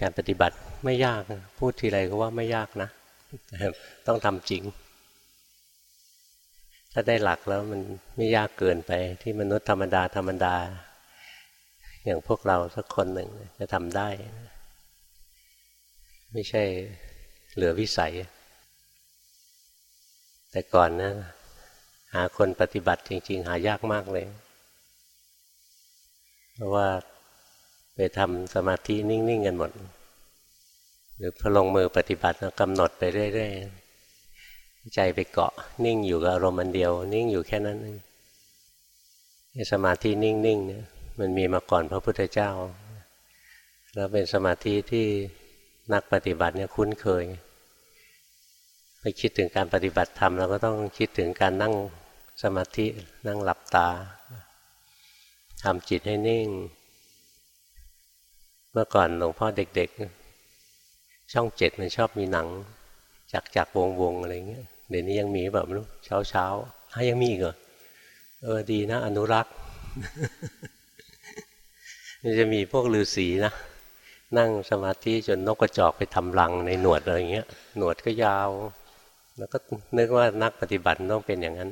การปฏิบัติไม่ยาก พูดทีไรก็ว่าไม่ยากนะ ต้องทำจริง ถ้าได้หลักแล้วมันไม่ยากเกินไป ที่มนุษย์ธรรมดาธรรมดา อย่างพวกเราสักคนหนึ่งจะทำได้ ไม่ใช่เหลือวิสัย แต่ก่อนนะหาคนปฏิบัติจริง ๆ หายากมากเลย เพราะว่า ไปทำสมาธินิ่งๆกันหมด หรือพอลงมือปฏิบัติกำหนดไปเรื่อยๆใจไปเกาะ นิ่งอยู่กับอารมณ์อันเดียว นิ่งอยู่แค่นั้นเองสมาธินิ่งๆเนี่ยมันมีมาก่อนพระพุทธเจ้า แล้วเป็นสมาธิที่นักปฏิบัติเนี่ยคุ้นเคยไปคิดถึงการปฏิบัติธรรมเราก็ต้องคิดถึงการนั่งสมาธินั่งหลับตาทำจิตให้นิ่ง มื่อก่อนหลวงพ่อเด็ก ๆ ช่องเจ็ดมันชอบมีหนังจักจักวงวงอะไรเงี้ยเดี๋ยวนี้ยังมีแบบนู้เช้าเช้าให้ยังมีอีกเหรอเออดีนะ อนุรักษ์มันจะมีพวกฤาษีนะนั่งสมาธิจนนกกระจอกไปทำรังในหนวดอะไรเงี้ย หนวดก็ยาว แล้วก็นึกว่านักปฏิบัติต้องเป็นอย่างนั้น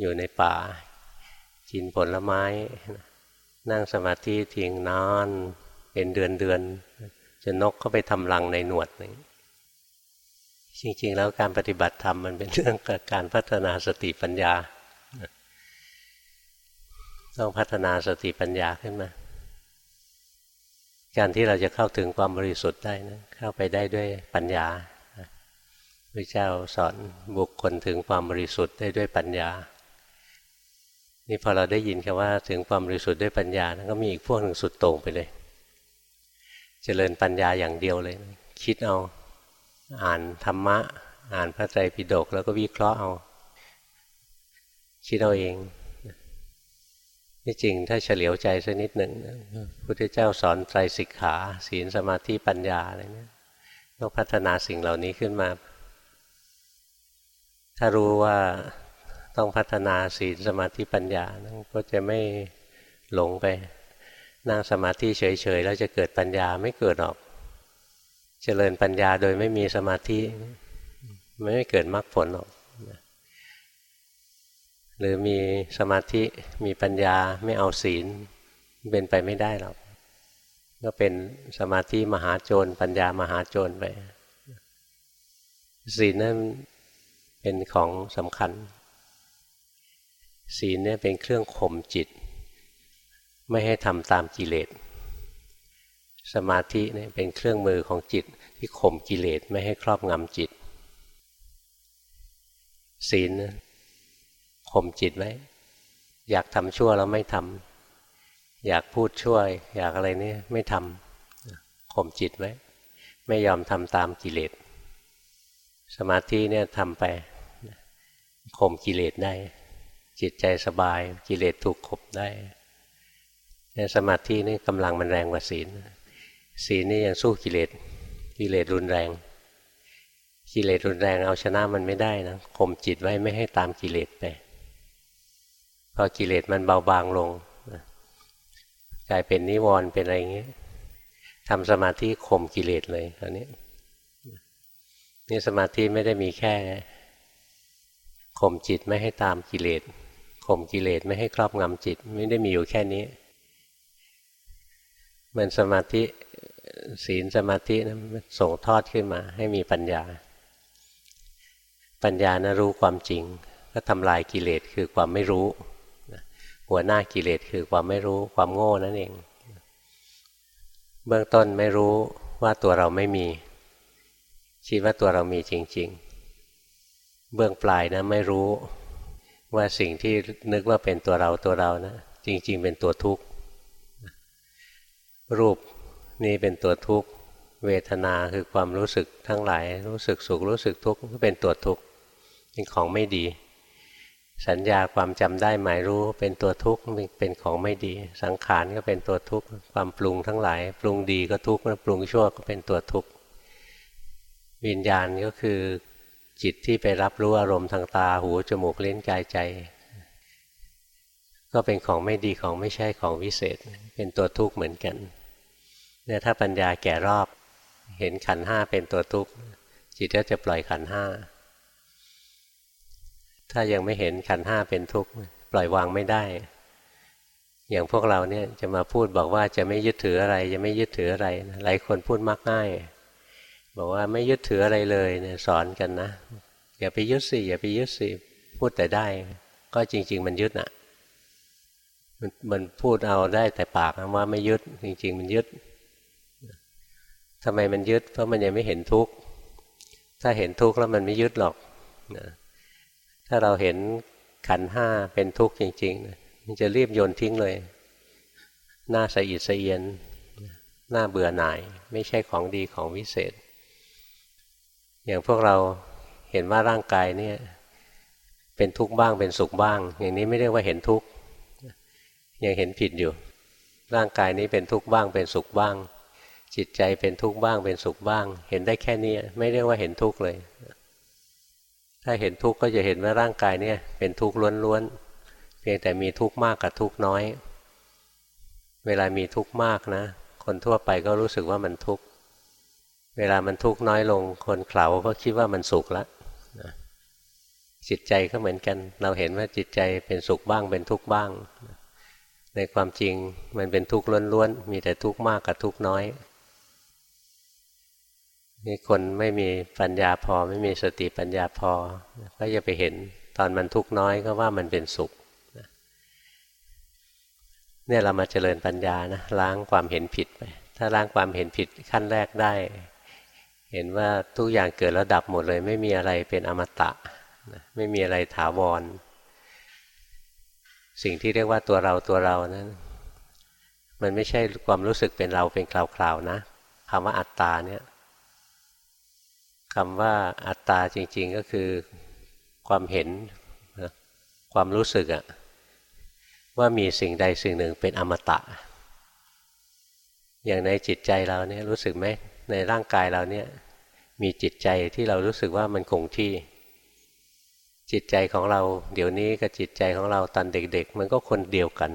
อยู่ในป่ากินผลไม้ นั่งสมาธิทิ้งนอนเป็นเดือนเดือนจนนกเข้าไปทำรังในหนวดนี่จริงๆ แล้วการปฏิบัติธรรมมันเป็นเรื่องการพัฒนาสติปัญญา ต้องพัฒนาสติปัญญาขึ้นมา การที่เราจะเข้าถึงความบริสุทธิ์ได้นะเข้าไปได้ด้วยปัญญาพระเจ้าสอนบุคคลถึงความบริสุทธิ์ได้ด้วยปัญญา นี่พอเราได้ยินคำว่าถึงความบริสุทธิ์ด้วยปัญญาก็มีอีกพวกหนึ่งสุดโต่งไปเลย เจริญปัญญาอย่างเดียวเลย คิดเอาอ่านธรรมะ อ่านพระไตรปิฎกแล้วก็วิเคราะห์เอา คิดเอาเองที่จริงถ้าเฉลียวใจสักนิดหนึ่งพุทธเจ้าสอนไตรสิกขา ศีลสมาธิปัญญาอะไรเนี่ยต้องพัฒนาสิ่งเหล่านี้ขึ้นมา ถ้ารู้ว่า ต้องพัฒนาศีลสมาธิปัญญาก็จะไม่หลงไปนั่งสมาธิเฉยๆ แล้วจะเกิดปัญญาไม่เกิดหรอก เจริญปัญญาโดยไม่มีสมาธิไม่เกิดมรรคผลหรอก หรือมีสมาธิมีปัญญาไม่เอาศีลเป็นไปไม่ได้หรอก ก็เป็นสมาธิมหาโจรปัญญามหาโจรไปศีลนั้นเป็นของสำคัญ ศีลเนี่ยเป็นเครื่องข่มจิต ไม่ให้ทำตามกิเลส สมาธิเนี่ยเป็นเครื่องมือของจิตที่ข่มกิเลสไม่ให้ครอบงำจิต ศีลข่มจิตไว้อยากทำชั่วแล้วไม่ทำอยากพูดช่วย อยากอะไรนี่ไม่ทำข่มจิตไว้ไม่ยอมทำตามกิเลส สมาธิเนี่ยทำไปข่มกิเลสได้ จิตใจสบายกิเลสถูกข่มได้แต่สมาธินี่กำลังมันแรงกว่าศีล ศีลนี่ยังสู้กิเลสกิเลสรุนแรง กิเลสรุนแรงเอาชนะมันไม่ได้นะข่มจิตไว้ไม่ให้ตามกิเลสไปพอกิเลสมันเบาบางลงกลายเป็นนิวรณ์เป็นอะไรเงี้ยทำสมาธิข่มกิเลสเลยตอนนี้นี่สมาธิไม่ได้มีแค่ข่มจิตไม่ให้ตามกิเลส ข่มกิเลสไม่ให้ครอบงำจิต ไม่ได้มีอยู่แค่นี้ มันสมาธิศีลสมาธินะันส่งทอดขึ้นมา ให้มีปัญญา ปัญญานะรู้ความจริง ก็ทำลายกิเลสคือความไม่รู้ หัวหน้ากิเลสคือความไม่รู้ความโง่นั่นเอง เบื้องต้นไม่รู้ว่าตัวเราไม่มี คิดว่าตัวเรามีจริง ๆ เบื้องปลายนะไม่รู้ ว่าสิ่งที่นึกว่าเป็นตัวเราตัวเรานะ จริง ๆ เป็นตัวทุกข์รูปนี่เป็นตัวทุกข์เวทนาคือความรู้สึกทั้งหลาย รู้สึกสุขรู้สึกทุกข์ก็เป็นตัวทุกข์เป็นของไม่ดี สัญญาความจำได้หมายรู้เป็นตัวทุกข์เป็นของไม่ดี สังขารก็เป็นตัวทุกข์ความปรุงทั้งหลาย ปรุงดีก็ทุกข์ปรุงชั่วก็เป็นตัวทุกข์วิญญาณก็คือ จิตที่ไปรับรู้อารมณ์ทางตาหูจมูกเล่นกายใจ ก็เป็นของไม่ดีของไม่ใช่ของวิเศษ เป็นตัวทุกข์เหมือนกันเนี่ยถ้าปัญญาแก่รอบเห็นขันห้าเป็นตัวทุกข์จิตก็จะปล่อยขันห้าถ้ายังไม่เห็นขันห้าเป็นทุกข์ปล่อยวางไม่ได้ อย่างพวกเราเนี่ยจะมาพูดบอกว่าจะไม่ยึดถืออะไรจะไม่ยึดถืออะไรหลายคนพูดมากง่าย บอกว่าไม่ยึดถืออะไรเลยเนี่ยสอนกันนะ อย่าไปยึดสิอย่าไปยึดสิพูดแต่ได้ ก็จริง ๆ มันยึดน่ะ มันมันพูดเอาได้แต่ปากว่าไม่ยึดจริง ๆ มันยึดทำไมมันยึดเพราะมันยังไม่เห็นทุกข์ถ้าเห็นทุกข์แล้วมันไม่ยึดหรอกนะถ้าเราเห็นขันห้าเป็นทุกข์จริงๆมันจะรีบโยนทิ้งเลย หน้าสะอิดสะเอียน หน้าเบื่อหน่าย ไม่ใช่ของดีของวิเศษ อย่างพวกเราเห็นว่าร่างกายเนี่ยเป็นทุกข์บ้างเป็นสุขบ้าง อย่างนี้ไม่เรียกว่าเห็นทุกข์ยังเห็นผิดอยู่ ร่างกายนี้เป็นทุกข์บ้างเป็นสุขบ้าง จิตใจเป็นทุกข์บ้างเป็นสุขบ้าง เห็นได้แค่นี้ไม่เรียกว่าเห็นทุกข์เลย ถ้าเห็นทุกข์ก็จะเห็นว่าร่างกายเนี่ยเป็นทุกข์ล้วนๆเพียงแต่มีทุกข์มากกับทุกข์น้อย เวลามีทุกข์มากนะ คนทั่วไปก็รู้สึกว่ามันทุกข์ เวลามันทุกข์น้อยลง คนเข่าก็คิดว่ามันสุขล้วจิตใจก็เหมือนกัน เราเห็นว่าจิตใจเป็นสุขบ้างเป็นทุกข์บ้าง ในความจริงมันเป็นทุกข์ล้วนๆ มีแต่ทุกข์มากกับทุกข์น้อยนี่คนไม่มีปัญญาพอไม่มีสติปัญญาพอ ก็จะไปเห็นตอนมันทุกข์น้อยก็ว่ามันเป็นสุขเนี่ยเรามาเจริญปัญญานะล้างความเห็นผิดไป ถ้าล้างความเห็นผิดขั้นแรกได้ เห็นว่าทุกอย่างเกิดแล้วดับหมดเลย ไม่มีอะไรเป็นอมตะไม่มีอะไรถาวร สิ่งที่เรียกว่าตัวเราตัวเรานั้น มันไม่ใช่ความรู้สึกเป็นเราเป็นคราวๆนะคำว่าอัตตาเนี่ยคำว่าอัตตาจริง ๆก็คือความเห็นความรู้สึกอะว่ามีสิ่งใดสิ่งหนึ่งเป็นอมตะ อย่างในจิตใจเราเนี่ยรู้สึกไหม ในร่างกายเราเนี่ยมีจิตใจที่เรารู้สึกว่ามันคงที่ จิตใจของเรา เดี๋ยวนี้กับจิตใจของเราตอนเด็ก ๆ มันก็คนเดียวกัน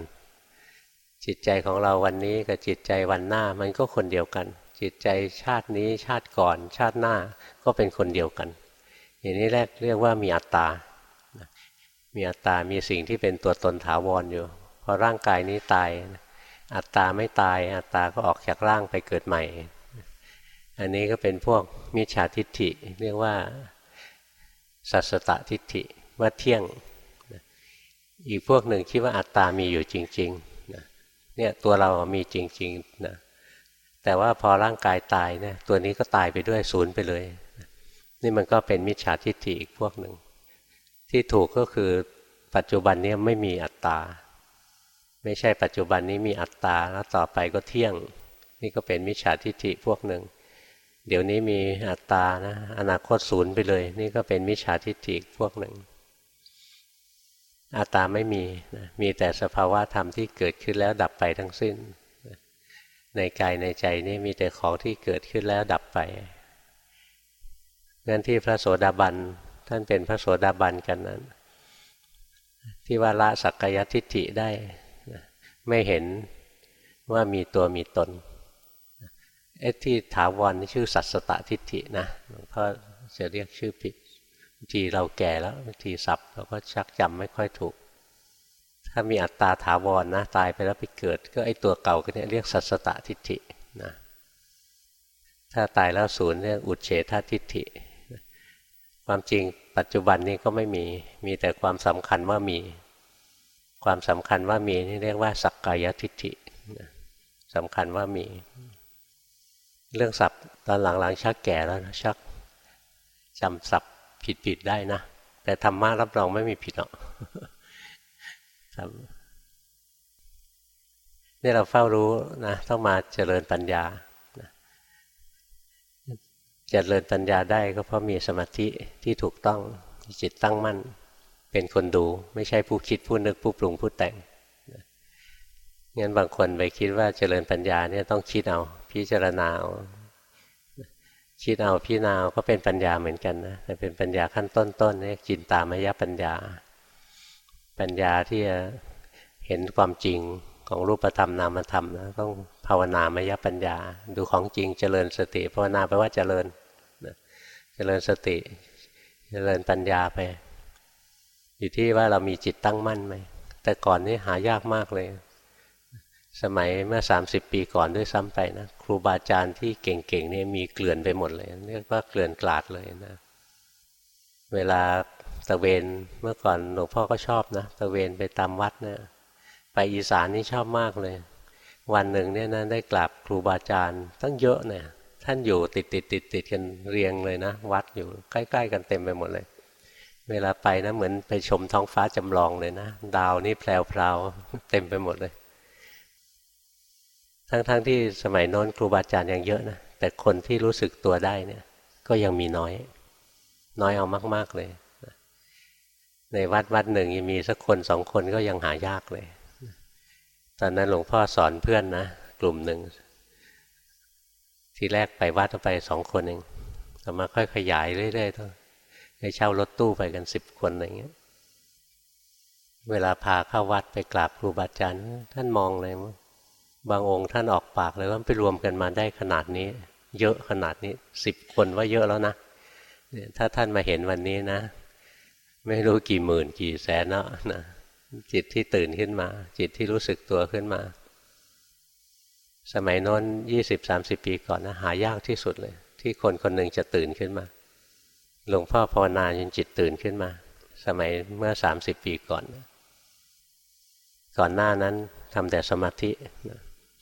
จิตใจของเราวันนี้กับจิตใจวันหน้ามันก็คนเดียวกัน จิตใจชาตินี้ชาติก่อน ชาติหน้าก็เป็นคนเดียวกัน อย่างนี้แรกเรียกว่ามีอัตตา มีอัตตา มีสิ่งที่เป็นตัวตนถาวรออยู่พอร่างกายนี้ตาย อัตตาไม่ตาย อัตตาก็ออกจากร่างไปเกิดใหม่ อันนี้ก็เป็นพวกมิจฉาทิฏฐิเรียกว่าสัสตทิฏฐิว่าเที่ยง อีกพวกหนึ่งคิดว่าอัตตามีอยู่จริงๆเนี่ยตัวเรามีจริงๆนะแต่ว่าพอร่างกายตายเนี่ยตัวนี้ก็ตายไปด้วยศูนย์ไปเลย นี่มันก็เป็นมิจฉาทิฏฐิอีกพวกหนึ่ง ที่ถูกก็คือปัจจุบันนี้ไม่มีอัตตา ไม่ใช่ปัจจุบันนี้มีอัตตาแล้วต่อไปก็เที่ยง นี่ก็เป็นมิจฉาทิฏฐิพวกหนึ่ง เดี๋ยวนี้มีอัตตานะ อนาคตศูนย์ไปเลย นี่ก็เป็นมิจฉาทิฏฐิพวกหนึ่ง อัตตาไม่มีนะมีแต่สภาวะธรรมที่เกิดขึ้นแล้วดับไปทั้งสิ้น ในกายในใจนี่มีแต่ของที่เกิดขึ้นแล้วดับไปงั้นที่พระโสดาบันท่านเป็นพระโสดาบันกันนั้น ที่ว่าละสักกายทิฏฐิได้ ไม่เห็นว่ามีตัวมีตน ไอ้ที่ถาวรชื่อสัตสตทิฏฐินะหลวงพ่อจะเรียกชื่อผิดบางทีเราแก่แล้วบางทีสับเราก็ชักจำไม่ค่อยถูก ถ้ามีอัตตาถาวรนนะตายไปแล้วไปเกิด ก็ไอตัวเก่าก็เนี่ยเรียกสัสตทิฏฐินะถ้าตายแล้วศูนย์เรียกอุเฉททิฏฐิ ความจริงปัจจุบันนี้ก็ไม่มีมีแต่ความสำคัญว่ามี ความสำคัญว่ามีนี่เรียกว่าสักกายทิฏฐิสำคัญว่ามี เรื่องศัพท์ตอนหลังๆชักแก่แล้วนะชักจำศัพท์ผิดๆได้นะ แต่ธรรมะรับรองไม่มีผิดหรอกนี่เราเฝ้ารู้นะต้องมาเจริญปัญญาเจริญปัญญาได้ก็เพราะมีสมาธิที่ถูกต้องจิตตั้งมั่น เป็นคนดูไม่ใช่ผู้คิดผู้นึกผู้ปรุงผู้แต่งงั้นบางคนไปคิดว่าเจริญปัญญาเนี่ยต้องคิดเอา พิจารณาเอาคิดเอาพิจารณาก็เป็นปัญญาเหมือนกันนะแต่เป็นปัญญาขั้นต้นๆเนี่จินตามายปัญญา ปัญญาที่จะเห็นความจริงของรูปธรรมนามธรรมนะต้องภาวนามยปัญญา ดูของจริงเจริญสติภาวนาแปลว่าเจริญเจริญสติ เจริญปัญญาไป อยู่ที่ว่าเรามีจิตตั้งมั่นไหมแต่ก่อนนี่หายากมากเลย สมัยเมื่อ 30 ปีก่อนด้วยซ้ำไปนะครูบาอาจารย์ที่เก่งๆนี่มีเกลื่อนไปหมดเลยเรียกว่าเกลื่อนกลาดเลยนะ เวลาตะเวนเมื่อก่อนหลวงพ่อก็ชอบนะตะเวนไปตามวัดเนะี่ยไปอีสานนี่ชอบมากเลย วันหนึ่งเนี่ยนะได้กราบครูบาอาจารย์ตั้งเยอะเนี่ยท่านอยู่ติดติดติดติดกันเรียงเลยนะ วัดอยู่ใกล้ๆ กันเต็มไปหมดเลย เวลาไปนะเหมือนไปชมท้องฟ้าจำลองเลยนะ ดาวนี่แพรวๆเต็มไปหมดเลย ทั้งๆทที่สมัยโน้นครูบาอาจารย์ยังเยอะนะแต่คนที่รู้สึกตัวได้เนี่ย ก็ยังมีน้อย น้อยเอามาก ๆเลย ในวัดวัดหนึ่งยังมีสักคนสองคนก็ยังหายากเลย ตอนนั้นหลวงพ่อสอนเพื่อนนะกลุ่มหนึ่งทีแรกไปวัดไปสองคนเองต่อมาค่อยขยายเรื่อยๆต้องให้เช่ารถตู้ไปกันสิบคนอะไรเงี้ย เวลาพาเข้าวัดไปกราบครูบาอาจารย์ท่านมองเลยว่า บางองค์ท่านออกปากเลยว่าไปรวมกันมาได้ขนาดนี้ เยอะขนาดนี้สิบคนว่าเยอะแล้วนะถ้าท่านมาเห็นวันนี้นะ ไม่รู้กี่หมื่นกี่แสนแล้วนะจิตที่ตื่นขึ้นมา จิตที่รู้สึกตัวขึ้นมา สมัยโน้นยี่สิบสามสิบปีก่อนนะหายากที่สุดเลย ที่คนคนหนึ่งจะตื่นขึ้นมาหลวงพ่อภาวนาจนจิตตื่นขึ้นมา สมัยเมื่อสามสิบปีก่อน ก่อนหน้านั้นทำแต่สมาธิ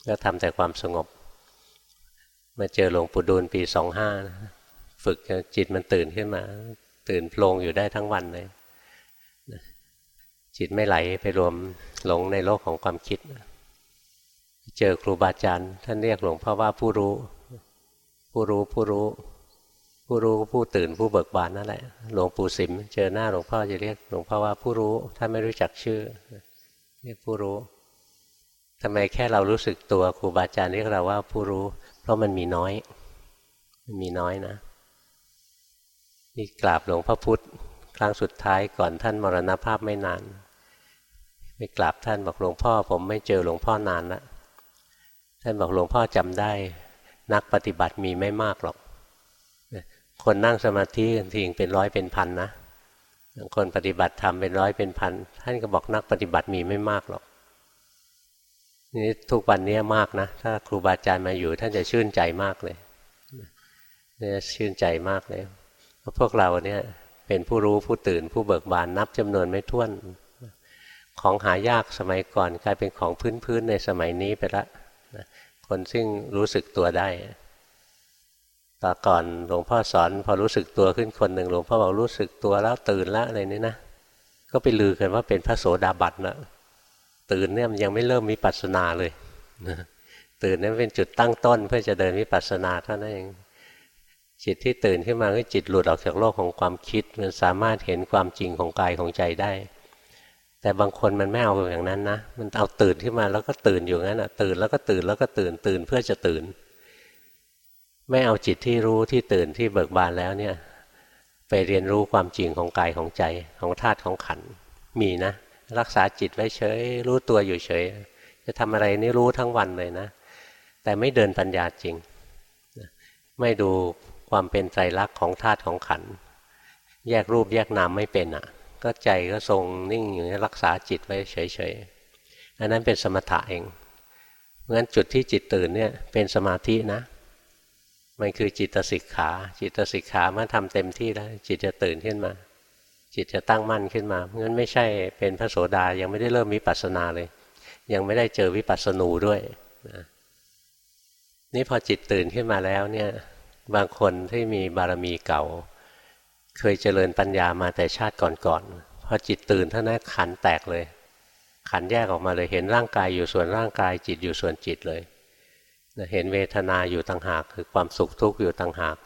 ก็ทำแต่ความสงบ มาเจอหลวงปู่ดูลปีสองห้าฝึกจิตมันตื่นขึ้นมา ตื่นโพลงอยู่ได้ทั้งวันเลย จิตไม่ไหลไปรวมหลงในโลกของความคิด เจอครูบาอาจารย์ท่านเรียกหลวงพ่อว่าผู้รู้ ผู้รู้ผู้รู้ ผู้รู้ผู้ตื่นผู้เบิกบานนั่นแหละหลวงปู่สิม เจอหน้าหลวงพ่อจะเรียกหลวงพ่อว่าผู้รู้ถ้าไม่รู้จักชื่อ เรียกผู้รู้ ทำไมแค่เรารู้สึกตัวครูบาอาจารย์เรียกเราว่าผู้รู้ เพราะมันมีน้อย มันมีน้อยนะ นี่กราบหลวงพ่อพุธครั้งสุดท้ายก่อนท่านมรณภาพไม่นานไปกราบท่านบอกหลวงพ่อ ผมไม่เจอหลวงพ่อนานแล้วท่านบอกหลวงพ่อจำได้ นักปฏิบัติมีไม่มากหรอก คนนั่งสมาธิทิ้งเป็นร้อยเป็นพันนะคนปฏิบัติทำเป็นร้อยเป็นพันท่านก็บอกนักปฏิบัติมีไม่มากหรอก นี่ทุกวันนี้มากนะ ถ้าครูบาอาจารย์มาอยู่ ท่านจะชื่นใจมากเลยเนี่ยชื่นใจมากเลยเพราะพวกเราเนี่ยเป็นผู้รู้ผู้ตื่นผู้เบิกบานนับจำนวนไม่ถ้วน ของหายากสมัยก่อนกลายเป็นของพื้นๆในสมัยนี้ไปละคนซึ่งรู้สึกตัวได้ตอก่อนหลวงพ่อสอนพอรู้สึกตัวขึ้นคนหนึ่งหลวงพ่อบอกรู้สึกตัวแล้วตื่นแล้วอะไรนี่นะก็ไปลือกันว่าเป็นพระโสดาบันนะ ตื่นเนี่ยมันยังไม่เริ่มมีปัสนาเลยตื่นนี่เป็นจุดตั้งต้นเพื่อจะเดินวิปัสสนาเท่านั้นเองจิตที่ตื่นขึ้นมาก็จิตหลุดออกจากโลกของความคิด มันสามารถเห็นความจริงของกายของใจได้ แต่บางคนมันไม่เอาอย่างนั้นนะ มันเอาตื่นขึ้นมาแล้วก็ตื่นอยู่งั้นอะตื่นแล้วก็ตื่นแล้วก็ตื่นตื่นเพื่อจะตื่น ไม่เอาจิตที่รู้ที่ตื่นที่เบิกบานแล้วเนี่ย ไปเรียนรู้ความจริงของกายของใจของธาตุของขันมีนะ รักษาจิตไว้เฉย รู้ตัวอยู่เฉย จะทำอะไรนี่รู้ทั้งวันเลยนะ แต่ไม่เดินปัญญาจริง ไม่ดูความเป็นไตรลักษณ์ของธาตุของขัน แยกรูปแยกนามไม่เป็นอะ ก็ใจก็ทรงนิ่งอยู่รักษาจิตไว้เฉยๆอันนั้นเป็นสมถะเองเพราะฉะนั้นจุดที่จิตตื่นเนี่ยเป็นสมาธินะมันคือจิตสิกขา จิตสิกขาเมื่อทำเต็มที่แล้ว จิตจะตื่นขึ้นมา จิตจะตั้งมั่นขึ้นมาเพราะฉะนั้นไม่ใช่เป็นพระโสดายังไม่ได้เริ่มวิปัสสนาเลย ยังไม่ได้เจอวิปัสสนูด้วยนะนี่พอจิตตื่นขึ้นมาแล้วเนี่ย บางคนที่มีบารมีเก่า เคยเจริญปัญญามาแต่ชาติก่อนๆพอจิตตื่นเท่านั้นขันแตกเลย ขันแยกออกมาเลยเห็นร่างกายอยู่ส่วนร่างกาย จิตอยู่ส่วนจิตเลยเห็นเวทนาอยู่ต่างหาก คือความสุขทุกข์อยู่ต่างหาก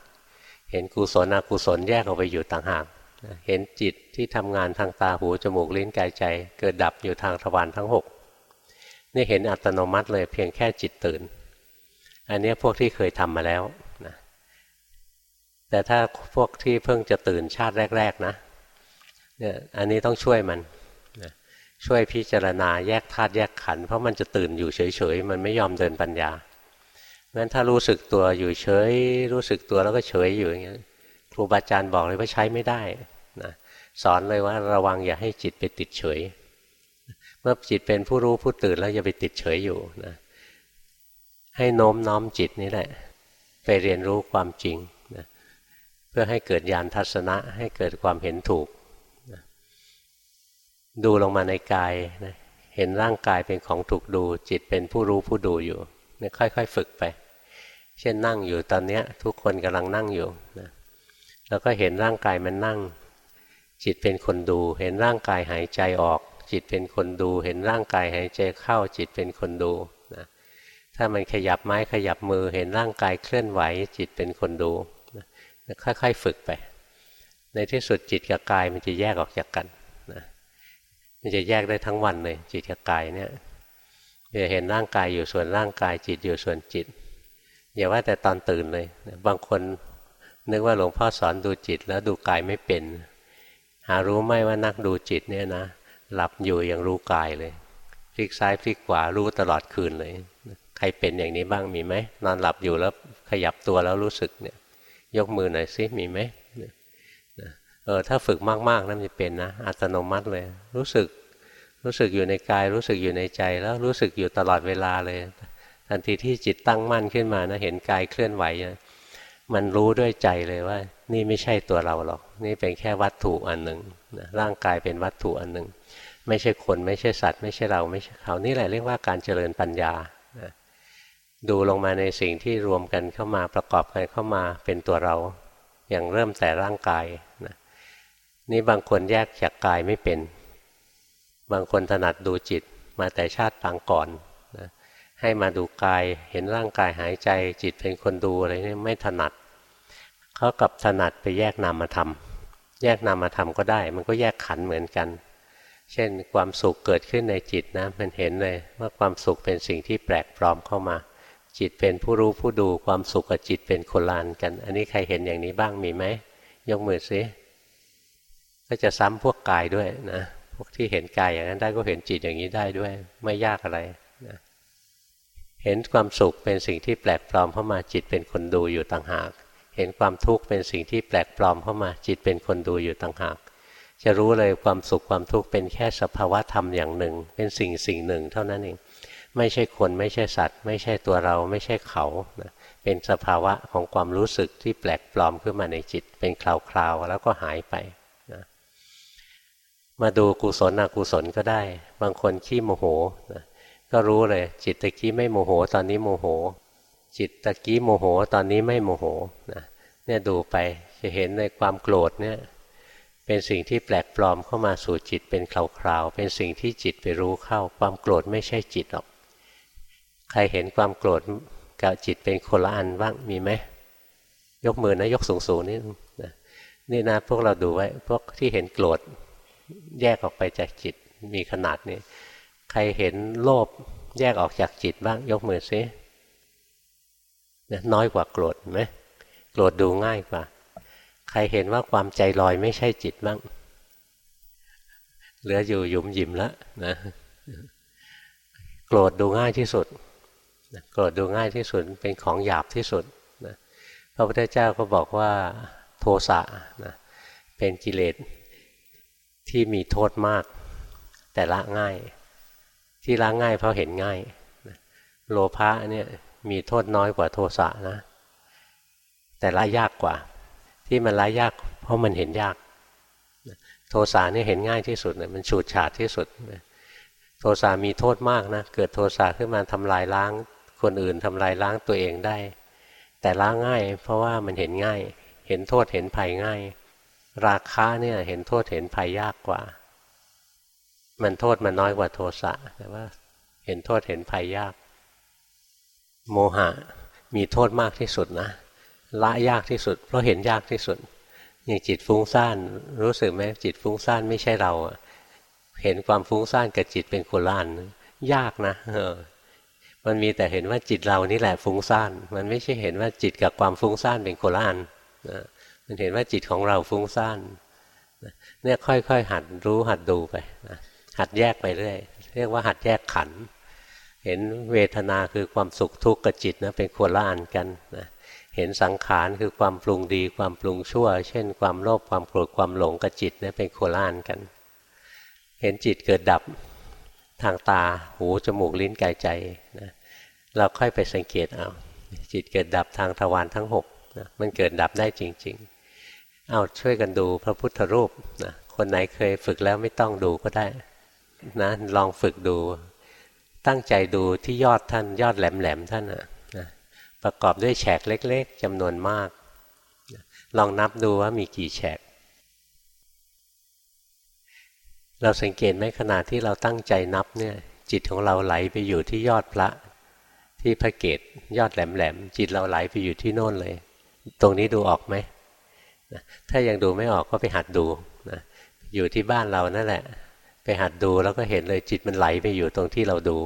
เห็นกุศลอกุศลแยกออกไปอยู่ต่างหาก เห็นจิตที่ทำงานทางตาหูจมูกลิ้นกายใจ เกิดดับอยู่ทางทวารทั้งหกนี่เห็นอัตโนมัติเลยเพียงแค่จิตตื่น อันนี้พวกที่เคยทำมาแล้วนะแต่ถ้าพวกที่เพิ่งจะตื่นชาติแรก ๆนะเนี่ยอันนี้ต้องช่วยมันนะช่วยพิจารณาแยกธาตุแยกขันธ์เพราะมันจะตื่นอยู่เฉยๆ มันไม่ยอมเดินปัญญางั้นถ้ารู้สึกตัวอยู่เฉย รู้สึกตัวแล้วก็เฉยอยู่อย่างเงี้ยครูบาอาจารย์บอกเลยว่าใช้ไม่ได้ นะสอนเลยว่าระวังอย่าให้จิตไปติดเฉย เมื่อจิตเป็นผู้รู้ผู้ตื่นแล้วอย่าไปติดเฉยอยู่นะให้โน้มน้อมจิตนี่แหละ ไปเรียนรู้ความจริงนะเพื่อให้เกิดญาณทัศนะให้เกิดความเห็นถูกนะดูลงมาในกายนะเห็นร่างกายเป็นของถูกดู จิตเป็นผู้รู้ผู้ดูอยู่เนี่ยค่อย ๆ ฝึกไป เช่นนั่งอยู่ตอนนี้ทุกคนกำลังนั่งอยู่นะแล้วก็เห็นร่างกายมันนั่ง จิตเป็นคนดูเห็นร่างกายหายใจออก จิตเป็นคนดู เห็นร่างกายหายใจเข้า จิตเป็นคนดูนะถ้ามันขยับไม้ขยับมือ เห็นร่างกายเคลื่อนไหว จิตเป็นคนดูนะค่อยๆฝึกไป ในที่สุดจิตกับกายมันจะแยกออกจากกันนะมันจะแยกได้ทั้งวันเลยจิตกับกายเนี่ยจะเห็นร่างกายอยู่ส่วนร่างกายจิตอยู่ส่วนจิตอย่าว่าแต่ตอนตื่นเลย บางคนนึกว่าหลวงพ่อสอนดูจิตแล้วดูกายไม่เป็น หารู้ไหมว่านักดูจิตเนี่ยนะหลับอยู่ยังรู้กายเลย พลิกซ้ายพลิกขวารู้ตลอดคืนเลย ใครเป็นอย่างนี้บ้างมีไหมนอนหลับอยู่แล้วขยับตัวแล้วรู้สึกเนี่ยยกมือหน่อยซิมีไหมเออถ้าฝึกมากๆนั่นจะเป็นนะอัตโนมัติเลย รู้สึกรู้สึกอยู่ในกาย รู้สึกอยู่ในใจแล้วรู้สึกอยู่ตลอดเวลาเลย ทันทีที่จิตตั้งมั่นขึ้นมานะเห็นกายเคลื่อนไหวนะมันรู้ด้วยใจเลยว่า นี่ไม่ใช่ตัวเราหรอก นี่เป็นแค่วัตถุอันหนึ่งนะร่างกายเป็นวัตถุอันหนึ่ง ไม่ใช่คนไม่ใช่สัตว์ ไม่ใช่เราไม่ใช่เขา นี่แหละเรียกว่าการเจริญปัญญานะดูลงมาในสิ่งที่รวมกันเข้ามาประกอบกันเข้ามาเป็นตัวเรา อย่างเริ่มแต่ร่างกายนะนี่บางคนแยกจากกายไม่เป็น บางคนถนัดดูจิตมาแต่ชาติปางก่อนนะให้มาดูกาย เห็นร่างกายหายใจ จิตเป็นคนดูอะไรนี่ไม่ถนัด เขากับถนัดไปแยกนามธรรมแยกนามธรรมก็ได้ มันก็แยกขันเหมือนกัน เช่นความสุขเกิดขึ้นในจิตนะมันเห็นเลยว่าความสุขเป็นสิ่งที่แปลกปลอมเข้ามา จิตเป็นผู้รู้ผู้ดูความสุขกับจิตเป็นคนลานกัน อันนี้ใครเห็นอย่างนี้บ้างมีไหมยกมือซิก็จะซ้ำพวกกายด้วยนะพวกที่เห็นกายอย่างนั้นได้ก็เห็นจิตอย่างนี้ได้ด้วย ไม่ยากอะไรนะเห็นความสุขเป็นสิ่งที่แปลกปลอมเข้ามาจิตเป็นคนดูอยู่ต่างหาก เห็นความทุกข์เป็นสิ่งที่แปลกปลอมเข้ามา จิตเป็นคนดูอยู่ต่างหาก จะรู้เลยความสุขความทุกข์เป็นแค่สภาวะธรรมอย่างหนึ่ง เป็นสิ่งสิ่งหนึ่ง เท่านั้นเอง ไม่ใช่คนไม่ใช่สัตว์ ไม่ใช่ตัวเราไม่ใช่เขานะเป็นสภาวะของความรู้สึกที่แปลกปลอมขึ้นมาในจิต เป็นคราวๆแล้วก็หายไปนะมาดูกุศลอกุศลก็ได้ บางคนขี้โมโหนะก็รู้เลยจิตตะกี้ไม่โมโห ตอนนี้โมโห จิตตะกี้โมโห ตอนนี้ไม่โมโหนะเนี่ยดูไปจะเห็นในความโกรธเนี่ยเป็นสิ่งที่แปลกปลอมเข้ามาสู่จิตเป็นคราวๆเป็นสิ่งที่จิตไปรู้เข้า ความโกรธไม่ใช่จิตหรอก ใครเห็นความโกรธกับจิตเป็นคนละอันบ้างมีไหมยกมือนะยกสูงๆนี่นะนี่นะพวกเราดูไว้พวกที่เห็นโกรธแยกออกไปจากจิตมีขนาดนี้ใครเห็นโลภแยกออกจากจิตบ้างยกมือซิ น้อยกว่าโกรธไหมโกรธดูง่ายกว่า ใครเห็นว่าความใจลอยไม่ใช่จิตบ้าง เหลืออยู่หยุมหยิมแล้วนะโกรธดูง่ายที่สุดโกรธดูง่ายที่สุดเป็นของหยาบที่สุดนะพระพุทธเจ้าก็บอกว่าโทสะนะเป็นกิเลสที่มีโทษมาก แต่ละง่าย ที่ละง่ายเพราะเห็นง่าย โลภะเนี่ย มีโทษน้อยกว่าโทสะนะ แต่ละยากกว่า ที่มันละยาก เพราะมันเห็นยาก โทสะนี่เห็นง่ายที่สุดมันฉูดฉาดที่สุด โทสะมีโทษมากนะ เกิดโทสะขึ้นมาทำลายล้าง คนอื่นทำลายล้างตัวเองได้ แต่ละง่าย เพราะว่ามันเห็นง่าย เห็นโทษเห็นภัยง่าย ราคะเนี่ยเห็นโทษเห็นภัยยากกว่า มันโทษมันน้อยกว่าโทสะแต่ว่าเห็นโทษเห็นภัยยาก โมหะมีโทษมากที่สุดนะละยากที่สุด เพราะเห็นยากที่สุดอย่างจิตฟุ้งซ่านรู้สึกไหมจิตฟุ้งซ่านไม่ใช่เราเห็นความฟุ้งซ่านกับจิตเป็นคนละอันยากนะเออมันมีแต่เห็นว่าจิตเรานี่แหละฟุ้งซ่านมันไม่ใช่เห็นว่าจิตกับความฟุ้งซ่านเป็นคนละอันมันเห็นว่าจิตของเราฟุ้งซ่านเนี่ยค่อยๆ หัดรู้หัดดูไปนะหัดแยกไปเรื่อยเรียกว่าหัดแยกขัน เห็นเวทนาคือความสุขทุกข์กับจิตนะเป็นคนละอันกันนะเห็นสังขารคือความปรุงดีความปรุงชั่ว เช่น ความโลภความโกรธความหลงกับจิตนะเป็นโคละอันกัน เห็นจิตเกิดดับทางตาหูจมูกลิ้นกายใจนะเราค่อยไปสังเกตเอาจิตเกิดดับทางทวารทั้งหกนะมันเกิดดับได้จริง ๆ เอาช่วยกันดูพระพุทธรูปนะคนไหนเคยฝึกแล้วไม่ต้องดูก็ได้นะลองฝึกดู ตั้งใจดูที่ยอดท่านยอดแหลมๆท่านนะประกอบด้วยแฉกเล็ก ๆจำนวนมาก ลองนับดูว่ามีกี่แฉก เราสังเกตไหมขณะที่เราตั้งใจนับเนี่ยจิตของเราไหลไปอยู่ที่ยอดพระที่พระเกตยอดแหลมๆจิตเราไหลไปอยู่ที่โน่นเลย ตรงนี้ดูออกไหมถ้ายังดูไม่ออกก็ไปหัดดูนะอยู่ที่บ้านเรานั่นแหละ ไปหัดดูแล้วก็เห็นเลยจิตมันไหลไปอยู่ตรงที่เราดู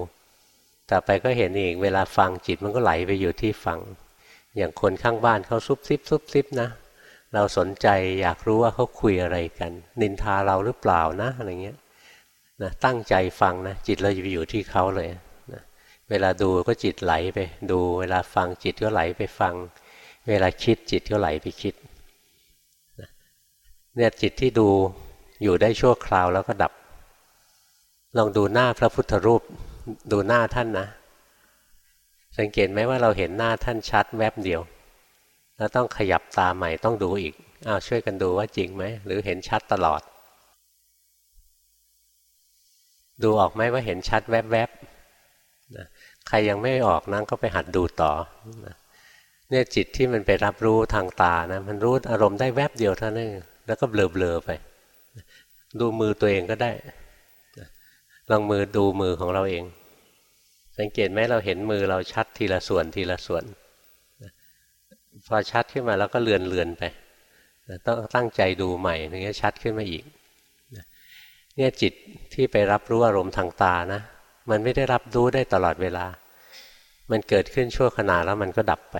ต่อไปก็เห็นอีกเวลาฟังจิตมันก็ไหลไปอยู่ที่ฟัง อย่างคนข้างบ้านเขาซุบซิบซุบซิบนะ เราสนใจอยากรู้ว่าเขาคุยอะไรกัน นินทาเราหรือเปล่านะอะไรเงี้ยนะตั้งใจฟังนะจิตเราจะไปอยู่ที่เขาเลยนะเวลาดูก็จิตไหลไปดู เวลาฟังจิตก็ไหลไปฟัง เวลาคิดจิตก็ไหลไปคิดเนี่ยจิตที่ดูอยู่ได้ชั่วคราวแล้วก็ดับ ลองดูหน้าพระพุทธรูป ดูหน้าท่านนะ สังเกตไหมว่าเราเห็นหน้าท่านชัดแวบเดียว แล้วต้องขยับตาใหม่ต้องดูอีกอ้าวช่วยกันดูว่าจริงไหม หรือเห็นชัดตลอด ดูออกไหมว่าเห็นชัดแวบๆนะใครยังไม่ออกนั่งก็ไปหัดดูต่อนะเนี่ยจิตที่มันไปรับรู้ทางตานะมันรู้อารมณ์ได้แวบเดียวเท่านั้นแล้วก็เบลอๆไป ดูมือตัวเองก็ได้ ลองมือดูมือของเราเอง สังเกตไหมเราเห็นมือเราชัดทีละส่วนทีละส่วน พอชัดขึ้นมาแล้วก็เลือนเลือนไปต้องตั้งใจดูใหม่ถึงจะชัดขึ้นมาอีกเนี่ยจิตที่ไปรับรู้อารมณ์ทางตานะ มันไม่ได้รับรู้ได้ตลอดเวลา มันเกิดขึ้นชั่วขณะแล้วมันก็ดับไป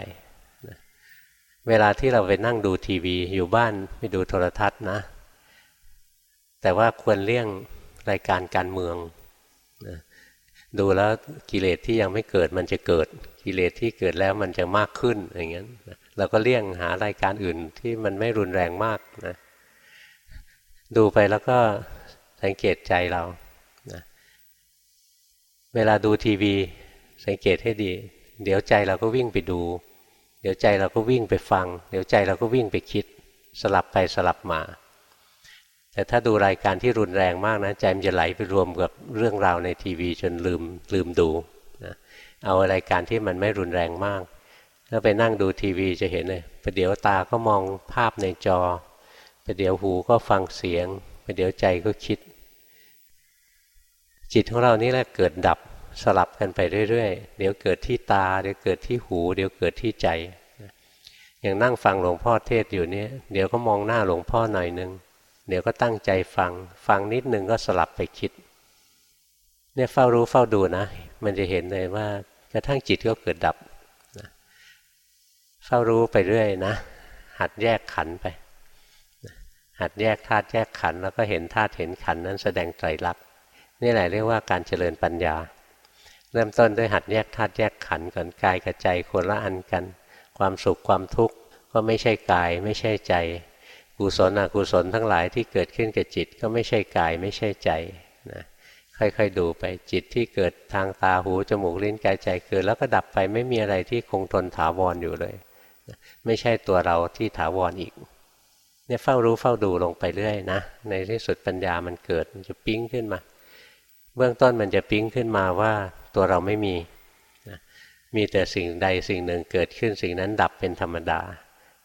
เวลาที่เราไปนั่งดูทีวีอยู่บ้านไม่ดูโทรทัศน์นะ แต่ว่าควรเลี่ยงรายการการเมือง นะดูแล้วกิเลสที่ยังไม่เกิดมันจะเกิดกิเลสที่เกิดแล้วมันจะมากขึ้นอย่างนี้นเราก็เลี่ยงหารายการอื่นที่มันไม่รุนแรงมากนะดูไปแล้วก็สังเกตใจเรานะเวลาดูทีวี สังเกตให้ดี เดี๋ยวใจเราก็วิ่งไปดู เดี๋ยวใจเราก็วิ่งไปฟัง เดี๋ยวใจเราก็วิ่งไปคิด สลับไปสลับมา แต่ถ้าดูรายการที่รุนแรงมากนะใจมันจะไหลไปรวมกับเรื่องราวในทีวีจนลืมลืมดูนะเอารายการที่มันไม่รุนแรงมากแล้วไปนั่งดูทีวีจะเห็นเลยประเดี๋ยวตาก็มองภาพในจอประเดี๋ยวหูก็ฟังเสียงประเดี๋ยวใจก็คิด จิตของเรานี่แหละเกิดดับสลับกันไปเรื่อยๆ เดี๋ยวเกิดที่ตา เดี๋ยวเกิดที่หู เดี๋ยวเกิดที่ใจอย่างนั่งฟังหลวงพ่อเทศอยู่เนี่ยเดี๋ยวก็มองหน้าหลวงพ่อหน่อยนึง เดี๋ยวก็ตั้งใจฟัง ฟังนิดนึงก็สลับไปคิด เนี่ยเฝ้ารู้เฝ้าดูนะ มันจะเห็นเลยว่ากระทั่งจิตก็เกิดดับนะเฝ้ารู้ไปเรื่อยนะ หัดแยกขันไป หัดแยกธาตุแยกขันแล้วก็เห็นธาตุเห็นขันนั้นแสดงไตรลักษณ์นี่แหละเรียกว่าการเจริญปัญญา เริ่มต้นด้วยหัดแยกธาตุแยกขันก่อนกายกับใจคนละอันกัน ความสุขความทุกข์ก็ไม่ใช่กายไม่ใช่ใจ กุศลอกุศลทั้งหลายที่เกิดขึ้นกับจิตก็ไม่ใช่กายไม่ใช่ใจนะค่อยๆดูไปจิตที่เกิดทางตาหูจมูกลิ้นกายใจเกิด แล้วก็ดับไปไม่มีอะไรที่คงทนถาวรออยู่เลย ไม่ใช่ตัวเราที่ถาวรออีกเนี่ยเฝ้ารู้เฝ้าดูลงไปเรื่อยนะในที่สุดปัญญามันเกิดมันจะปิ้งขึ้นมา เบื้องต้นมันจะปิ้งขึ้นมาว่าตัวเราไม่มีมีแต่สิ่งใดสิ่งหนึ่งเกิดขึ้นสิ่งนั้นดับเป็นธรรมดา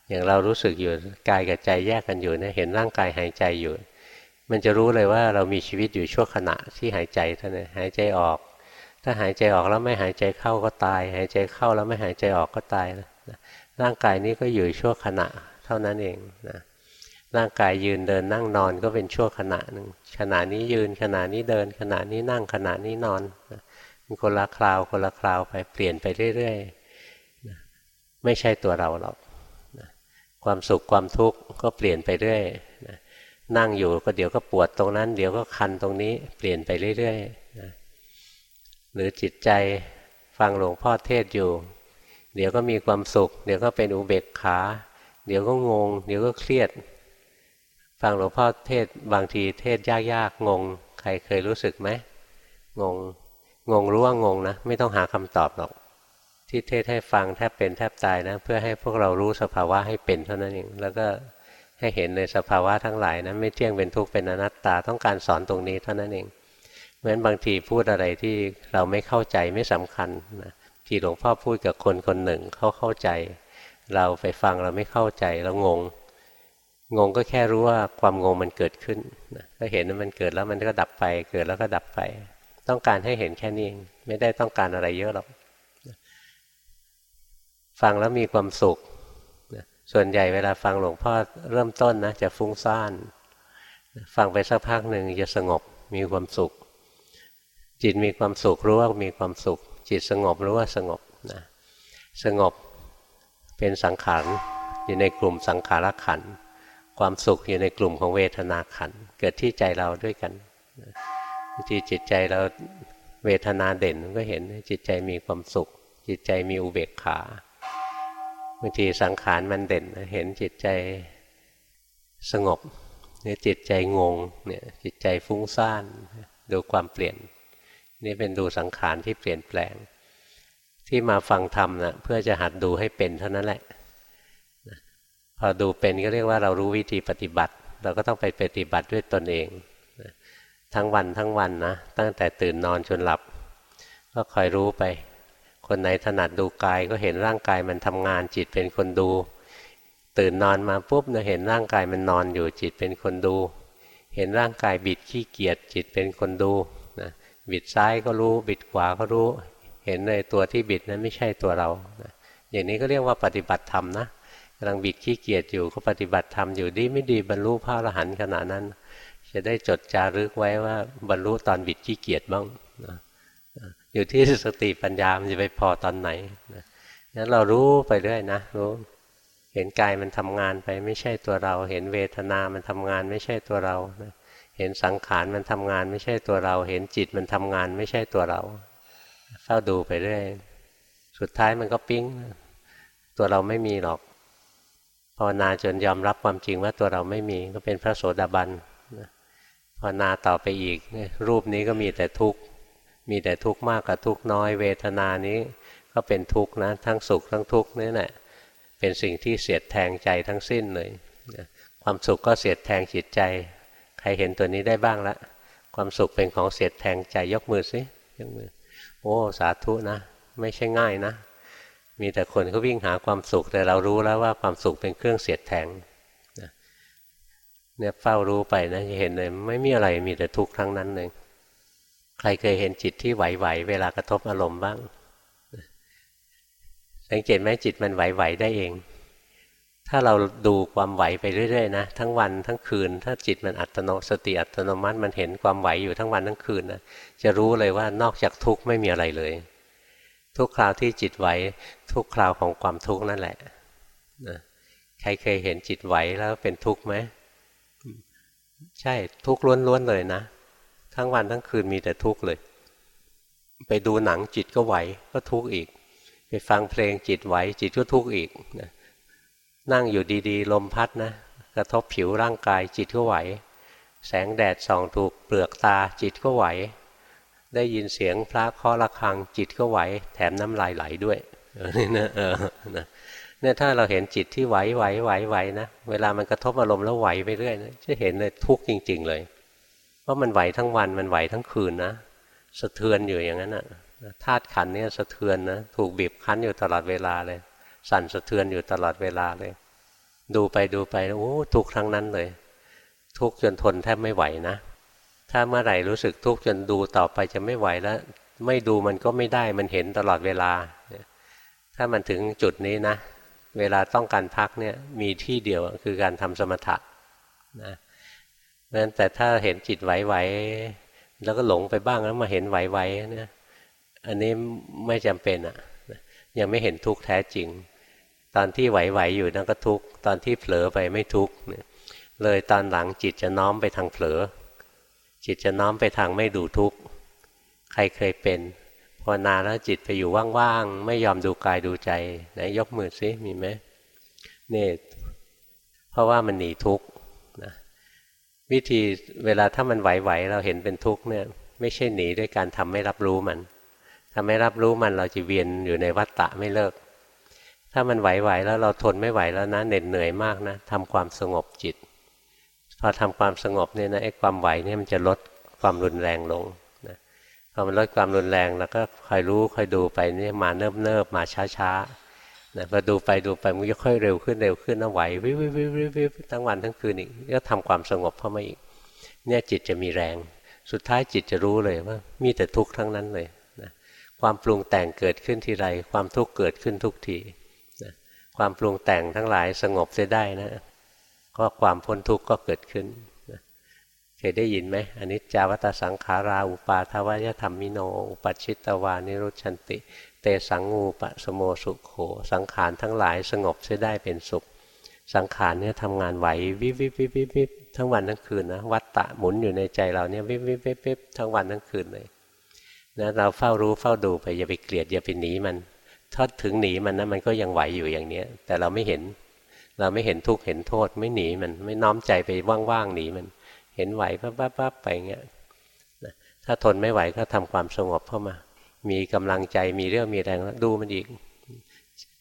อย่างเรารู้สึกอยู่กายกับใจแยกกันอยู่เนี่ยเห็นร่างกายหายใจอยู่ มันจะรู้เลยว่าเรามีชีวิตอยู่ชั่วขณะที่หายใจเท่านั้นหายใจออก ถ้าหายใจออกแล้วไม่หายใจเข้าก็ตาย หายใจเข้าแล้วไม่หายใจออกก็ตายนะร่างกายนี้ก็อยู่ชั่วขณะเท่านั้นเองนะร่างกายยืนเดินนั่งนอนก็เป็นชั่วขณะหนึ่งขณะนี้ยืนขณะนี้เดิน ขณะนี้นั่งขณะนี้นอนมันคนละคราวคนละคราวไปเปลี่ยนไปเรื่อยๆไม่ใช่ตัวเราหรอก ความสุขความทุกข์ก็เปลี่ยนไปเรื่อยนะนั่งอยู่ก็เดี๋ยวก็ปวดตรงนั้น เดี๋ยวก็คันตรงนี้เปลี่ยนไปเรื่อยๆนะหรือจิตใจฟังหลวงพ่อเทศอยู่ เดี๋ยวก็มีความสุข เดี๋ยวก็เป็นอุเบกขา เดี๋ยวก็งง เดี๋ยวก็เครียด ฟังหลวงพ่อเทศบางทีเทศยากๆงง ใครเคยรู้สึกไหมงงงงรู้ว่างงนะ ไม่ต้องหาคำตอบหรอก ที่เทศให้ฟังแทบเป็นแทบตายนะ เพื่อให้พวกเรารู้สภาวะให้เป็นเท่านั้นเองแล้วก็ให้เห็นในสภาวะทั้งหลายนะไม่เที่ยงเป็นทุกข์เป็นอนัตตาต้องการสอนตรงนี้เท่านั้นเองเพราะฉะนั้นบางทีพูดอะไรที่เราไม่เข้าใจไม่สำคัญนะที่หลวงพ่อพูดกับคนคนหนึ่งเขาเข้าใจ เราไปฟังเราไม่เข้าใจเรางง งงก็แค่รู้ว่าความงงมันเกิดขึ้นนะก็เห็นว่ามันเกิดแล้วมันก็ดับไป เกิดแล้วก็ดับไป ต้องการให้เห็นแค่นี้เองไม่ได้ต้องการอะไรเยอะหรอก ฟังแล้วมีความสุข ส่วนใหญ่เวลาฟังหลวงพ่อเริ่มต้นนะจะฟุ้งซ่าน ฟังไปสักพักหนึ่งจะสงบมีความสุข จิตมีความสุขรู้ว่ามีความสุข จิตสงบรู้ว่าสงบนะสงบเป็นสังขารอยู่ในกลุ่มสังขารขัน ความสุขอยู่ในกลุ่มของเวทนาขัน เกิดที่ใจเราด้วยกันบางทีจิตใจเราเวทนาเด่นก็เห็นจิตใจมีความสุข จิตใจมีอุเบกขา บางทีสังขารมันเด่นเห็นจิตใจสงบเนี่ยจิตใจงงเนี่ยจิตใจฟุ้งซ่านดูความเปลี่ยน นี่เป็นดูสังขารที่เปลี่ยนแปลง ที่มาฟังธรรมนะเพื่อจะหัดดูให้เป็นเท่านั้นแหละพอดูเป็นก็เรียกว่าเรารู้วิธีปฏิบัติ เราก็ต้องไปปฏิบัติด้วยตนเองทั้งวันทั้งวันนะตั้งแต่ตื่นนอนจนหลับ ก็คอยรู้ไป คนไหนถนัดดูกายก็เห็นร่างกายมันทำงานจิตเป็นคนดู ตื่นนอนมาปุ๊บเนะเห็นร่างกายมันนอนอยู่จิตเป็นคนดู เห็นร่างกายบิดขี้เกียจจิตเป็นคนดูนะบิดซ้ายก็รู้ บิดขวาก็รู้ เห็นในตัวที่บิดนั้นไม่ใช่ตัวเรานะอย่างนี้ก็เรียกว่าปฏิบัติธรรมนะกำลังบิดขี้เกียจอยู่ก็ปฏิบัติธรรมอยู่ดีไม่ดีบรรลุพระอรหันต์ขณะนั้น จะได้จดจารึกไว้ว่าบรรลุตอนบิดขี้เกียจบ้างนะ อยู่ที่สติปัญญามันจะไปพอตอนไหนนะนั้นเรารู้ไปเรื่อยนะรู้เห็นกายมันทำงานไปไม่ใช่ตัวเรา เห็นเวทนามันทำงานไม่ใช่ตัวเราเห็นสังขารมันทำงานไม่ใช่ตัวเรา เห็นจิตมันทำงานไม่ใช่ตัวเราเฝ้าดูไปเรื่อยสุดท้ายมันก็ปิ้งตัวเราไม่มีหรอกภาวนาจนยอมรับความจริงว่าตัวเราไม่มีก็เป็นพระโสดาบันภาวนาต่อไปอีกรูปนี้ก็มีแต่ทุกข์ มีแต่ทุกข์มากกับทุกข์น้อย เวทนานี้ก็เป็นทุกข์นะ ทั้งสุขทั้งทุกข์นี่แหละเป็นสิ่งที่เสียดแทงใจทั้งสิ้นเลยความสุขก็เสียดแทงจิตใจ ใครเห็นตัวนี้ได้บ้างละความสุขเป็นของเสียดแทงใจยกมือสิยกมือ โอ้สาธุนะ ไม่ใช่ง่ายนะ มีแต่คนเขาวิ่งหาความสุขแต่เรารู้แล้วว่าความสุขเป็นเครื่องเสียดแทงเนี่ยเฝ้ารู้ไปนะจะเห็นเลยไม่มีอะไรมีแต่ทุกข์ทั้งนั้นเลย ใครเคยเห็นจิตที่ไหวๆเวลากระทบอารมณ์บ้าง สังเกตไหมจิตมันไหวๆได้เอง ถ้าเราดูความไหวไปเรื่อยๆนะทั้งวันทั้งคืน ถ้าจิตมันอัตโนสติอัตโนมัติมันเห็นความไหวอยู่ทั้งวันทั้งคืนนะจะรู้เลยว่านอกจากทุกข์ไม่มีอะไรเลย ทุกคราวที่จิตไหวทุกคราวของความทุกข์นั่นแหละนะใครเคยเห็นจิตไหวแล้วเป็นทุกข์ไหมใช่ทุกข์ล้วนๆเลยนะ ทั้งวันทั้งคืนมีแต่ทุกข์เลย ไปดูหนังจิตก็ไหวก็ทุกข์อีก ไปฟังเพลงจิตไหวจิตก็ทุกข์อีกนะนั่งอยู่ดีๆ ลมพัดนะ กระทบผิวร่างกายจิตก็ไหว แสงแดดส่องถูกเปลือกตาจิตก็ไหว ได้ยินเสียงพระเคาะระฆังจิตก็ไหว แถมน้ำลายไหลด้วยนี่นะเออนะเนี่ยถ้าเราเห็นจิตที่ไหวไหวไหวไหวนะ เวลามันกระทบอารมณ์แล้วไหวไปเรื่อยนะจะเห็นเลยทุกข์จริง ๆ เลย เพราะมันไหวทั้งวันมันไหวทั้งคืนนะสะเทือนอยู่อย่างนั้นนะธาตุขันเนี่ยสะเทือนนะถูกบีบคั้นอยู่ตลอดเวลาเลย สั่นสะเทือนอยู่ตลอดเวลาเลย ดูไปดูไปโอ้ทุกทั้งนั้นเลย ทุกจนทนแทบไม่ไหวนะ ถ้าเมื่อไหร่รู้สึกทุกจนดูต่อไปจะไม่ไหวแล้ว ไม่ดูมันก็ไม่ได้มันเห็นตลอดเวลา ถ้ามันถึงจุดนี้นะ เวลาต้องการพักเนี่ยมีที่เดียวคือการทำสมถะนะ นั้นแต่ถ้าเห็นจิตไหวๆแล้วก็หลงไปบ้างแล้วมาเห็นไหวๆเนี่ยอันนี้ไม่จำเป็นอะยังไม่เห็นทุกข์แท้จริง ตอนที่ไหวๆอยู่นั่นก็ทุกข์ตอนที่เผลอไปไม่ทุกข์เลยตอนหลังจิตจะน้อมไปทางเผลอ จิตจะน้อมไปทางไม่ดูทุกข์ใครเคยเป็นภาวนาแล้วจิตไปอยู่ว่างๆไม่ยอมดูกายดูใจไหนยกมือซิมีไหมนี่เพราะว่ามันหนีทุกข์ วิธีเวลาถ้ามันไหวๆเราเห็นเป็นทุกข์เนี่ย ไม่ใช่หนีด้วยการทำไม่รับรู้มันทำไม่รับรู้มันเราจะเวียนอยู่ในวัฏฏะไม่เลิก ถ้ามันไหวๆแล้วเราทนไม่ไหวแล้วนะเหน็ดเหนื่อยมากนะทำความสงบจิต พอทำความสงบเนี่ยนะไอ้ความไหวเนี่ยมันจะลดความรุนแรงลงนะพอมันลดความรุนแรงแล้วก็คอยรู้คอยดูไปเนี่ยมาเนิบเนิบมาช้าช้า นะพอดูไปดูไปมันจะค่อยเร็วขึ้นเร็วขึ้นนะไหววิววิววิววิวทั้งวันทั้งคืนอีกก็ทำความสงบเข้ามาอีก เนี่ยจิตจะมีแรง สุดท้ายจิตจะรู้เลยว่า มีแต่ทุกข์ทั้งนั้นเลยนะความปรุงแต่งเกิดขึ้นทีไร ความทุกข์เกิดขึ้นทุกทีนะความปรุงแต่งทั้งหลายสงบเสียได้นะ ก็ความพ้นทุกข์ก็เกิดขึ้นนะเคยได้ยินไหมอันนี้จาวัตสังขาราอุปาทวยธรรมมิโน อุปัชิตวานิรุชันติ เตสังงูปะสโมสุขโข สังขารทั้งหลายสงบเสียได้เป็นสุข สังขารเนี่ยทำงานไหววิบวิบวิบวิบวิบทั้งวันทั้งคืนนะวัตตะหมุนอยู่ในใจเราเนี่ยวิบวิบวิบวิบทั้งวันทั้งคืนเลยนะเราเฝ้ารู้เฝ้าดูไปอย่าไปเกลียดอย่าไปหนีมันถ้าถึงหนีมันนะมันก็ยังไหวอยู่อย่างเนี้ย แต่เราไม่เห็น เราไม่เห็นทุกข์เห็นโทษไม่หนีมันไม่น้อมใจไปว่างๆหนีมัน เห็นไหวปั๊บปั๊บปั๊บไปเงี้ยถ้าทนไม่ไหวก็ทำความสงบเข้ามา มีกำลังใจมีเรื่องมีแรงดูมันอีก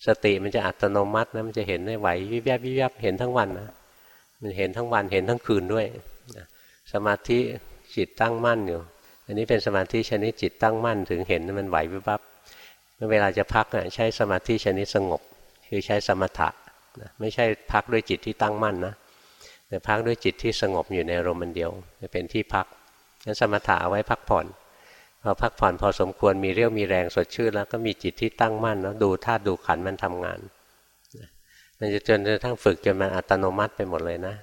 สติมันจะอัตโนมัตินะมันจะเห็นได้ไหววิบยับวิบยับเห็นทั้งวันนะมันเห็นทั้งวันเห็นทั้งคืนด้วย สมาธิจิตตั้งมั่นอยู่ อันนี้เป็นสมาธิชนิดจิตตั้งมั่น ถึงเห็นมันไหววิบวับเวลาจะพักใช้สมาธิชนิดสงบ คือใช้สมถะนะไม่ใช่พักด้วยจิตที่ตั้งมั่นนะแต่พักด้วยจิตที่สงบอยู่ในอารมณ์เดียวจะเป็นที่พักนั้นสมถะเอาไว้พักผ่อน พอพักผ่อนพอสมควรมีเรี่ยวมีแรงสดชื่นแล้วก็มีจิตที่ตั้งมั่นแล้วดูธาตุดูขันมันทำงาน มันจะจนกระทั่งฝึกจนมันอัตโนมัติไปหมดเลยนะ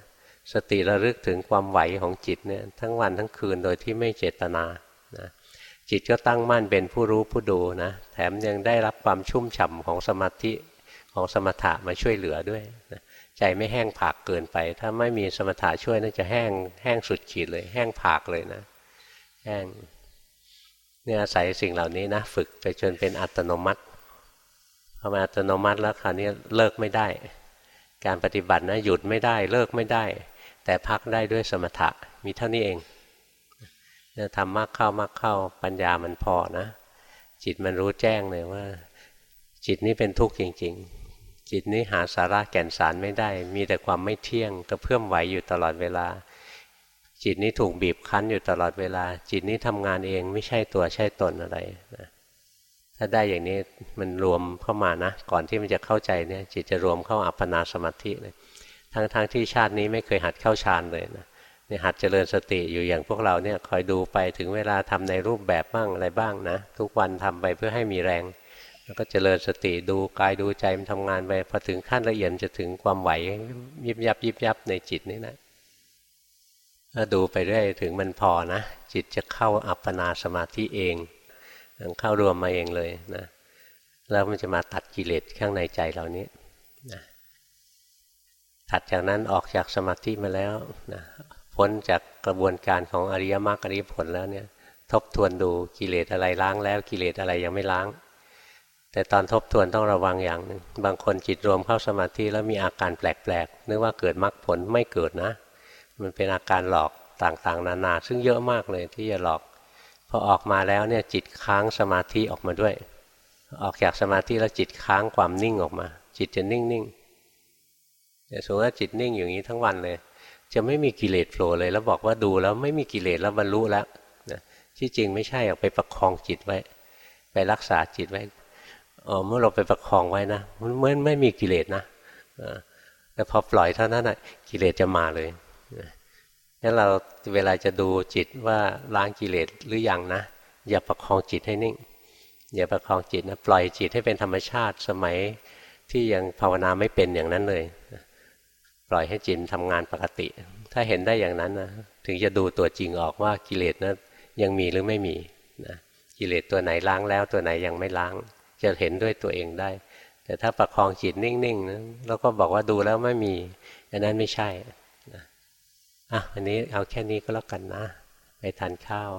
สติระลึกถึงความไหวของจิตเนี่ยทั้งวันทั้งคืนโดยที่ไม่เจตนานะจิตก็ตั้งมั่นเป็นผู้รู้ผู้ดูนะ แถมยังได้รับความชุ่มฉ่าของสมาธิของสมถะมาช่วยเหลือด้วยนะใจไม่แห้งผากเกินไป ถ้าไม่มีสมถะช่วยน่าจะแห้งแห้งสุดขีดเลย แห้งผากเลยนะ แห้ง เนี่ยอาศัยสิ่งเหล่านี้นะฝึกไปจนเป็นอัตโนมัติพอมาอัตโนมัติแล้วคราวนี้เลิกไม่ได้ การปฏิบัตินะหยุดไม่ได้เลิกไม่ได้ แต่พักได้ด้วยสมถะมีเท่านี้เองทำมากเข้ามากเข้าปัญญามันพอนะ จิตมันรู้แจ้งเลยว่า จิตนี้เป็นทุกข์จริง ๆ จิตนี้หาสาระแก่นสารไม่ได้ มีแต่ความไม่เที่ยงกระเพื่อมไหวอยู่ตลอดเวลา จิตนี้ถูกบีบคั้นอยู่ตลอดเวลา จิตนี้ทำงานเองไม่ใช่ตัวใช่ตนอะไรนะถ้าได้อย่างนี้มันรวมเข้ามานะ ก่อนที่มันจะเข้าใจเนี่ยจิตจะรวมเข้าอัปปนาสมาธิเลย ทั้งๆทที่ชาตินี้ไม่เคยหัดเข้าฌานเลยนะเนี่ยหัดเจริญสติอยู่อย่างพวกเราเนี่ยคอยดูไปถึงเวลาทำในรูปแบบบ้างอะไรบ้างนะ ทุกวันทำไปเพื่อให้มีแรง แล้วก็เจริญสติดูกายดูใจมันทำงานไปพอถึงขั้นละเอียดจะถึงความไหวยิบยับยิบยับในจิตนี่นะ ถ้าดูไปเรื่อยถึงมันพอนะ จิตจะเข้าอัปปนาสมาธิเอง เข้ารวมมาเองเลยนะแล้วมันจะมาตัดกิเลสข้างในใจเรานี้นะถัดจากนั้นออกจากสมาธิมาแล้วนะพ้นจากกระบวนการของอริยมรรคอริยผลแล้วเนี่ย ทบทวนดูกิเลสอะไรล้างแล้วกิเลสอะไรยังไม่ล้าง แต่ตอนทบทวนต้องระวังอย่างหนึ่งบางคนจิตรวมเข้าสมาธิแล้วมีอาการแปลกๆนึกว่าเกิดมรรคผลไม่เกิดนะ มันเป็นอาการหลอกต่างๆ นานา ซึ่งเยอะมากเลยที่จะหลอกพอออกมาแล้วเนี่ยจิตค้างสมาธิออกมาด้วย ออกจากสมาธิแล้วจิตค้างความนิ่งออกมา จิตจะนิ่งๆแต่สมมติว่าจิตนิ่งอย่างนี้ทั้งวันเลย จะไม่มีกิเลสโผล่เลย แล้วบอกว่าดูแล้วไม่มีกิเลสแล้วบรรลุแล้วนะที่จริงไม่ใช่ออกไปประคองจิตไว้ ไปรักษาจิตไว้อ๋อเมื่อเราไปประคองไว้นะมันไม่ไม่มีกิเลสนะแต่พอปล่อยเท่านั้นนะกิเลสจะมาเลย งั้นเราเวลาจะดูจิตว่าล้างกิเลสหรืออยังนะ อย่าประคองจิตให้นิ่ง อย่าประคองจิตนะปล่อยจิตให้เป็นธรรมชาติสมัยที่ยังภาวนาไม่เป็นอย่างนั้นเลย ปล่อยให้จิตทำงานปกติ ถ้าเห็นได้อย่างนั้นนะถึงจะดูตัวจริงออกว่ากิเลสนะยังมีหรือไม่มีนะกิเลสตัวไหนล้างแล้วตัวไหนยังไม่ล้าง จะเห็นด้วยตัวเองได้ แต่ถ้าประคองจิตนิ่งๆนะแล้วก็บอกว่าดูแล้วไม่มีอันนั้นไม่ใช่ อะวันนี้เอาแค่นี้ก็แล้วกันนะ ไปทานข้าว